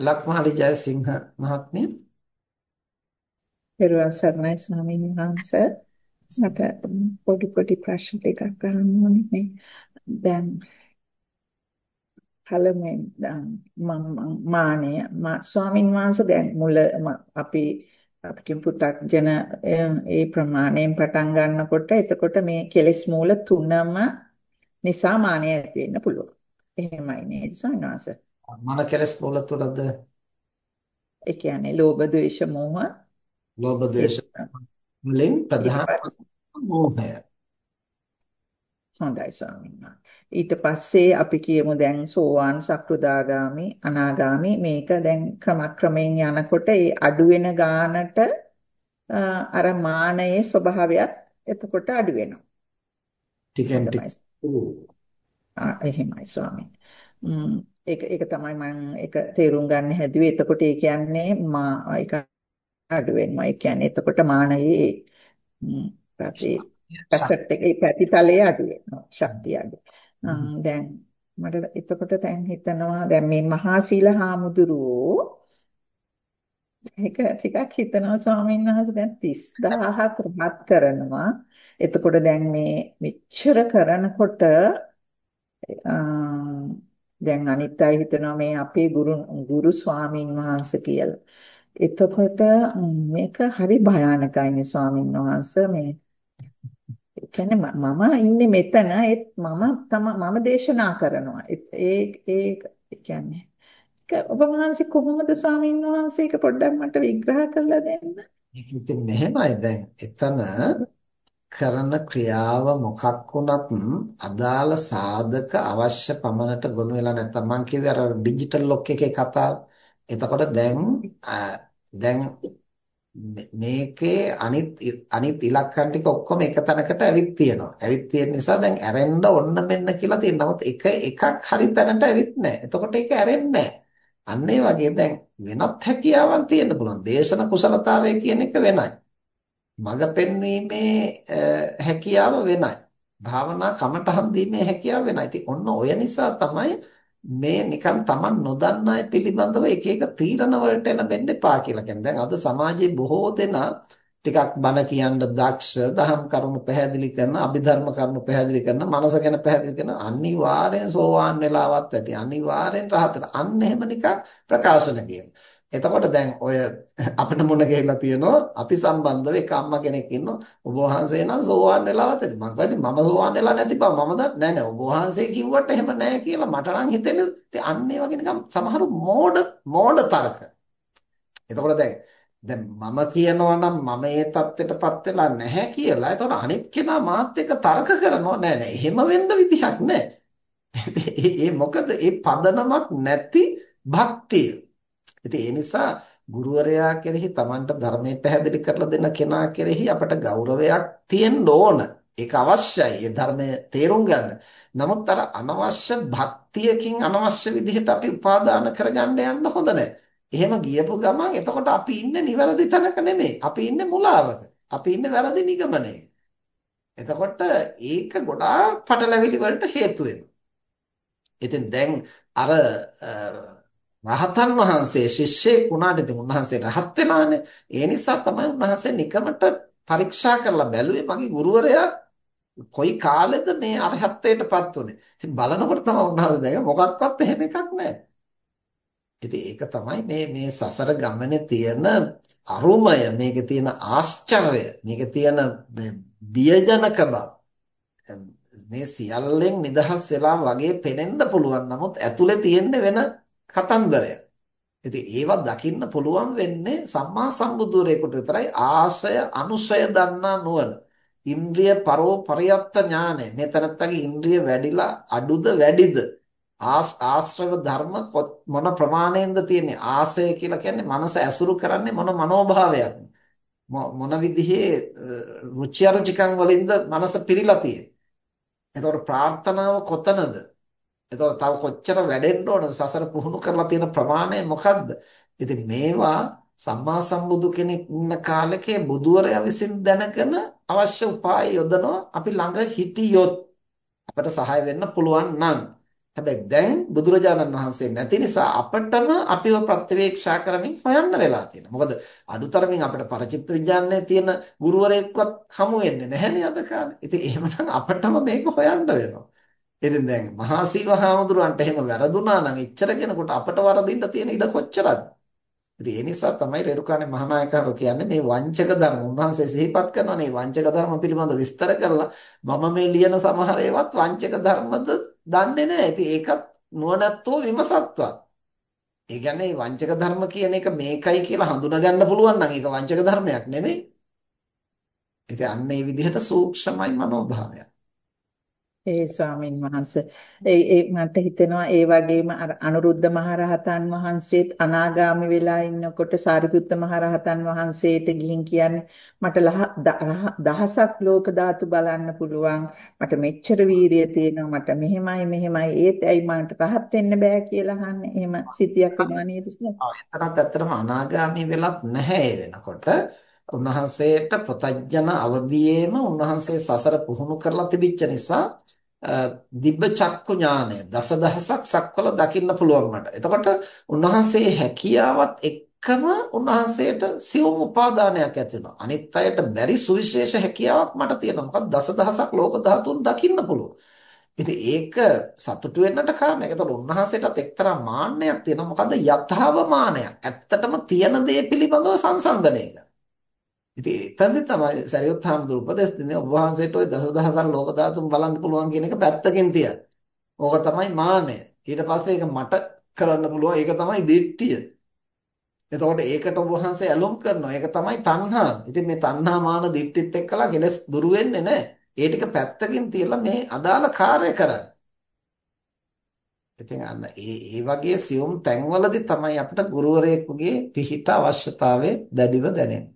ලක්මාලි ජයසිංහ මහත්මිය පෙරවන් සර්ණයි ස්වාමීන් වහන්සේ මට පොඩි පොඩි ප්‍රශ්න ටිකක් අහන්න ඕනේ මේ දැන් පළමුවෙන් මම මානය ස්වාමීන් වහන්සේ දැන් මුල අපි අපිට පු탁ජන ඒ ප්‍රමාණයෙන් පටන් ගන්නකොට එතකොට මේ කෙලෙස් මූල තුනම නිසා මානය ඇති වෙන්න පුළුවන්. එහෙමයි නේද ස්වාමීන් වහන්සේ? මන කෙලස් මූල තුනද ඒ කියන්නේ ලෝභ ද්වේෂ මෝහ. ලෝභ ද්වේෂ වලින් ප්‍රධාන මෝහය. හොඳයි ස්වාමීන් ඊට පස්සේ අපි කියමු දැන් සෝවාන් සක්‍රුදාගාමි අනාගාමි. මේක දැන් ක්‍රමක්‍රමයෙන් යනකොට ඒ අඩු වෙන ගානට අර මානයේ ස්වභාවයත් එතකොට අඩු වෙනවා. ටිකෙන් ටික. එහෙමයි ස්වාමීන් ඒක ඒක තමයි මම ඒක තේරුම් ගන්න හැදුවේ. එතකොට ඒ කියන්නේ මා ඒක අඩු වෙනවා. ඒ කියන්නේ එතකොට මානයේ පැති පැසට් එකේ පැතිතලයේ අඩු වෙනවා. ශක්තිය අඩු. දැන් මට එතකොට දැන් හිතනවා දැන් මේ මහා සීල හාමුදුරුවෝ ඒක ටිකක් හිතනවා ස්වාමීන් වහන්සේ දැන් 30000ක් රහත් කරනවා. එතකොට දැන් මේ මෙච්චර කරනකොට දැන් අනිත් අය හිතනවා මේ අපේ ගුරු ගුරු ස්වාමින් වහන්සේ කියලා. එතකොට මේක හරි භයානකයිනේ ස්වාමින් වහන්සේ මේ කියන්නේ මම ඉන්නේ මෙතන ඒත් මම තම මම දේශනා කරනවා. ඒ ඒ කියන්නේ ඔබ වහන්සේ කොහොමද ස්වාමින් වහන්සේක පොඩ්ඩක් මට විග්‍රහ කරලා දෙන්න? ඒක ඉතින් මෙහෙමයි දැන් එතන කරන ක්‍රියාව මොකක් වුණත් අදාළ සාධක අවශ්‍ය පමණට ගොනු වෙලා නැත්නම් මම කිව්වේ අර ඩිජිටල් ලොක් එකේ කතාව. එතකොට දැන් දැන් මේකේ අනිත් අනිත් ඉලක්කම් ටික ඔක්කොම එක තැනකට ඇවිත් තියෙනවා. ඇවිත් තියෙන නිසා දැන් ඇරෙන්න ඕන්න මෙන්න කියලා තියෙනවා. නමුත් එක එකක් හරි තැනට ඇවිත් නැහැ. එතකොට ඒක ඇරෙන්නේ නැහැ. අන්න ඒ වගේ දැන් වෙනත් හැකියාවක් තියෙන්න පුළුවන්. දේශන කුසලතාවය කියන එක වෙනයි. මඟ පෙන්වීමේ හැකියාව වෙනයි. භාවනා කමටහන් දීමේ හැකියාව වෙනයි. ඉතින් ඔන්න ඔය නිසා තමයි මේ නිකන් Taman නොදන්න අය පිළිබඳව එක එක තීරණ වලට එළඹෙන්න එපා කියලා කියන්නේ. දැන් අද සමාජයේ බොහෝ දෙනා ටිකක් බන කියන්න දක්ෂ, දහම් කරුණු පැහැදිලි කරන, අභිධර්ම කරුණු පැහැදිලි කරන, මනස ගැන පැහැදිලි කරන අනිවාර්යෙන් සෝවාන් වෙලාවත් ඇති. අනිවාර්යෙන් රහතට. අන්න එහෙම නිකන් ප්‍රකාශන කියන. එතකොට දැන් ඔය අපිට මුණ ගැහිලා තියෙනවා අපි සම්බන්ධව එක අම්මා කෙනෙක් ඉන්නවා. ඔබ වහන්සේ නම් සෝවාන් වෙලාවත් ඇති. මම කිව්වා මම සෝවාන් වෙලා නැති බා මම දන්නේ නැහැ නෑ. ඔබ වහන්සේ කිව්වට එහෙම නැහැ කියලා මට නම් හිතෙන්නේ ඉතින් අන්න ඒ වගේ නිකන් සමහරු මෝඩ මෝඩ තර්ක. එතකොට දැන් දැන් මම කියනවා නම් මම ඒ தත්ත්වයටපත් වෙලා නැහැ කියලා. එතකොට අනිත් කෙනා මාත් එක්ක තර්ක කරනවා. නෑ නෑ. එහෙම වෙන්න විදිහක් නෑ. ඒ මොකද? ඒ පදනමක් නැති භක්තිය. ඉතින් ඒ නිසා ගුරුවරයා කෙරෙහි Tamanට ධර්මයේ පැහැදිලි කරලා දෙන කෙනා කෙරෙහි අපට ගෞරවයක් තියෙන්න ඕන. ඒක අවශ්‍යයි. ඒ ධර්මය තේරුම් ගන්න. නමුත් අර අනවශ්‍ය භක්තියකින් අනවශ්‍ය විදිහට අපි උපාදාන කරගන්න යන්න හොඳ නැහැ. එහෙම ගියපු ගමන් එතකොට අපි ඉන්නේ නිවැරදි තැනක නෙමෙයි. අපි ඉන්නේ මුලාවක. අපි ඉන්නේ වැරදි නිගමනයක. එතකොට ඒක ගොඩාක් පටලැවිලි වලට හේතු වෙනවා. ඉතින් දැන් අර රහතන් වහන්සේ ශිෂ්‍යෙක් වුණාට ඉතින් උන්වහන්සේ රහත් වෙනානේ. ඒ නිසා තමයි උන්වහන්සේ නිකමට පරීක්ෂා කරලා බැලුවේ මගේ ගුරුවරයා කොයි කාලෙද මේ අරහත්ත්වයටපත් උනේ. ඉතින් බලනකොට තමයි උන්වහන්සේ දැක මොකක්වත් එහෙම එකක් නැහැ. ඉතින් ඒක තමයි මේ මේ සසර ගමනේ තියෙන අරුමය, මේකේ තියෙන ආශ්චර්ය, මේකේ තියෙන බියජනක බව. මේ සියල්ලෙන් නිදහස් වෙලා වගේ පෙනෙන්න පුළුවන්. නමුත් ඇතුලේ තියෙන වෙන කතන්දරය. ඉතින් ඒවා දකින්න පුළුවන් වෙන්නේ සම්මා සම්බුදුරේකට විතරයි ආශය අනුශය දන්නා නුවණ. ඉන්ද්‍රිය පරෝ පරියත්ත ඥානය. මේ තනත්තගේ ඉන්ද්‍රිය වැඩිලා අඩුද වැඩිද? ආශ්‍රව ධර්ම මොන ප්‍රමාණයෙන්ද තියෙන්නේ? ආශය කියලා කියන්නේ මනස ඇසුරු කරන්නේ මොන මනෝභාවයක්ද? මොන විදිහේ රුචි අරුචිකම් වලින්ද මනස පිරීලා තියෙන්නේ? එතකොට ප්‍රාර්ථනාව කොතනද? එතකොට තව කොච්චර වැඩෙන්න ඕනද සසර පුහුණු කරලා තියෙන ප්‍රමාණය මොකද්ද? ඉතින් මේවා සම්මා සම්බුදු කෙනෙක් ඉන්න කාලකේ බුදුවරයා විසින් දැනගෙන අවශ්‍ය උපාය යොදනවා අපි ළඟ හිටියොත් අපට සහාය වෙන්න පුළුවන් නම් හැබැයි දැන් බුදුරජාණන් වහන්සේ නැති නිසා අපටම අපිව ප්‍රත්‍යවේක්ෂා කරමින් හොයන්න වෙලා තියෙනවා. මොකද අඩුතරමින් අපිට පරචිත්ත විඥානයේ තියෙන ගුරුවරයෙක්වත් හමු වෙන්නේ නැහැනේ අද කාලේ. ඉතින් එහෙමනම් අපටම මේක හොයන්න වෙනවා. ඉතින් දැන් මහා සීවහාමුදුරන්ට එහෙම වැරදුනා නම් එච්චර කෙනෙකුට අපට වරදින්න තියෙන ඉඩ කොච්චරද? ඉතින් ඒ නිසා තමයි රේරුකාණේ මහානායකරු කියන්නේ මේ වංචක ධර්ම උන්වහන්සේ සිහිපත් කරනවා මේ වංචක ධර්ම පිළිබඳ විස්තර කරලා මම මේ ලියන සමහර ඒවාත් වංචක ධර්මද දන්නේ නැහැ. ඉතින් ඒකත් නුවණැත්තෝ විමසත්වා. ඒ කියන්නේ වංචක ධර්ම කියන එක මේකයි කියලා හඳුනා ගන්න පුළුවන් නම් ඒක වංචක ධර්මයක් නෙමෙයි. ඉතින් අන්න ඒ විදිහට සූක්ෂමයි මනෝභාවයක්. ඒ ස්වාමින් වහන්සේ. ඒ ඒ මට හිතෙනවා ඒ වගේම අර අනුරුද්ධ මහරහතන් වහන්සේත් අනාගාමි වෙලා ඉන්නකොට සාරිපුත්ත මහරහතන් වහන්සේට ගිහින් කියන්නේ මට දහසක් ලෝක ධාතු බලන්න පුළුවන්. මට මෙච්චර වීරිය තියෙනවා. මට මෙහෙමයි මෙහෙමයි. ඒත් ඇයි මට රහත් වෙන්න බෑ කියලා අහන්නේ. එහෙම සිතියක් වෙනවා නේද එතනත් ඇත්තටම අනාගාමි වෙලත් නැහැ වෙනකොට. උන්වහන්සේට ප්‍රතඥ අවදියේම උන්වහන්සේ සසර පුහුණු කරලා තිබිච්ච නිසා දිබ්බ චක්කු ඥානය දසදහසක් සක්වල දකින්න පුළුවන් මට. එතකොට උන්වහන්සේ හැකියාවත් එක්කම උන්වහන්සේට සියුම් උපාදානයක් ඇති වෙනවා. අනිත් අයට බැරි සුවිශේෂ හැකියාවක් මට තියෙනවා. මොකද දසදහසක් ලෝක ධාතුන් දකින්න පුළුවන්. ඉතින් ඒක සතුටු වෙන්නට කාරණයක්. එතකොට උන්වහන්සේටත් එක්තරා මාන්නයක් තියෙනවා. මොකද යථාව මානයක්. ඇත්තටම තියෙන දේ පිළිබඳව සංසන්දනය කරනවා. ඉතින් එතනදි තමයි සරියුත් හාමුදුරු උපදෙස් දෙන්නේ ඔබ වහන්සේට ওই දසදහසක් ලෝක ධාතුන් බලන්න පුළුවන් කියන එක පැත්තකින් තියන්න. ඕක තමයි මානය. ඊට පස්සේ ඒක මට කරන්න පුළුවන්. ඒක තමයි දිට්ඨිය. එතකොට ඒකට ඔබ වහන්සේ ඇලොම් කරනවා. ඒක තමයි තණ්හා. ඉතින් මේ තණ්හා මාන දිට්ඨිත් එක්කලා කෙලස් දුරු වෙන්නේ නැහැ. ඒ ටික පැත්තකින් තියලා මේ අදාළ කාර්ය කරන්න. ඉතින් අන්න ඒ ඒ වගේ සියුම් තැන්වලදී තමයි අපිට ගුරුවරයෙකුගේ පිහිට අවශ්‍යතාවය දැඩිව දැනෙන්නේ.